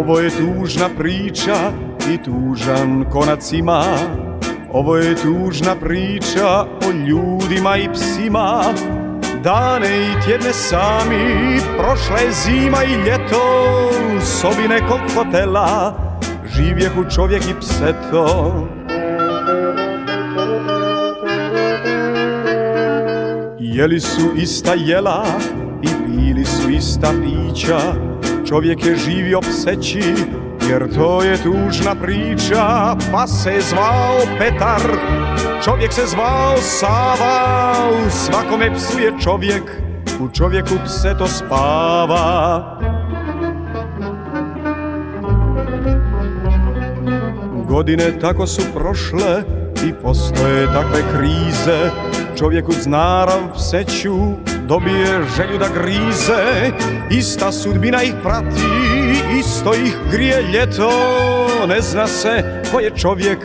Ovo je tužna priča i tužan konac ima. Ovo je tužna priča o ljudima i psima. Dane i tjedne sami, prošla je zima i ljeto U sobi nekog hotela, živjehu čovjek i pseto. Jeli su ista jela i pili su ista pića Čovjek je živio pseći jer to je tužna priča Pa se zvao Petar, čovjek se zvao Sava U svakome psu je čovjek, u čovjeku pse to spava Godine tako su prošle i postoje takve krize. Čovjek uz narav pseću dobije želju da grize Ista sudbina ih prati, isto ih grije ljeto. Ne zna se ko je čovjek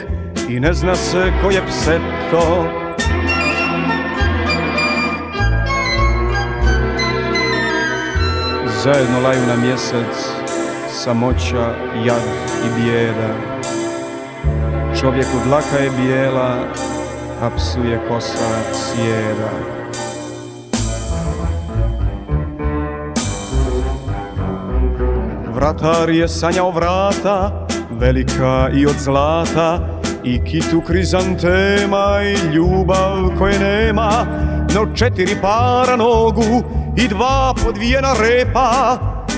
i ne zna se ko je pseto. Zajedno laju na mjesec, samoća, jad i bijeda. Čovjeku dlaka je bijela, a psu je kosa cijeda. Vratar je sanjao vrata, velika i od zlata, i kitu krizantema i ljubav koje nema, no četiri para nogu i dva podvijena repa,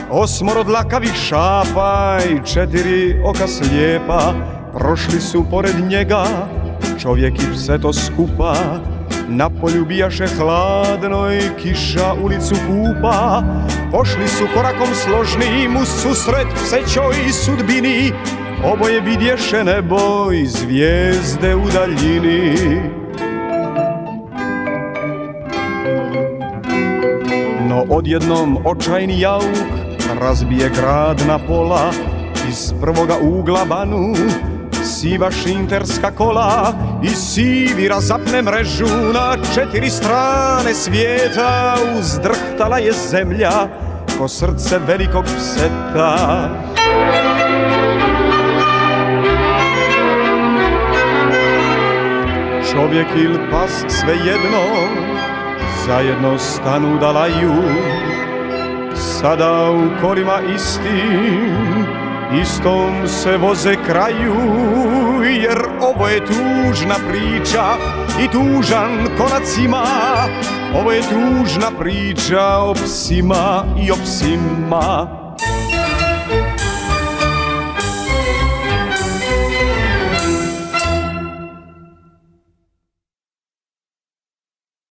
osmoro dlakavih šapa i četiri oka slijepa, prošli su pored njega, čovjek i pse to skupa, na polju bijaše hladno i kiša ulicu kupa. Pošli su korakom složnim u susret psećoj sudbini, oboje vidješe nebo i zvijezde u daljini. No odjednom očajni jauk razbije grad na pola, iz prvoga ugla banu siva šinterska kola i sivi razapne mrežu na četiri strane svijeta. Uzdrhtala je zemlja ko srce velikog pseta. Čovjek ili pas svejedno zajedno stanu da laju. Sada u kolima istim istom se voze kraju jer ovo je tužna priča i tužan konac ima. Ovo je tužna priča o psima i o psima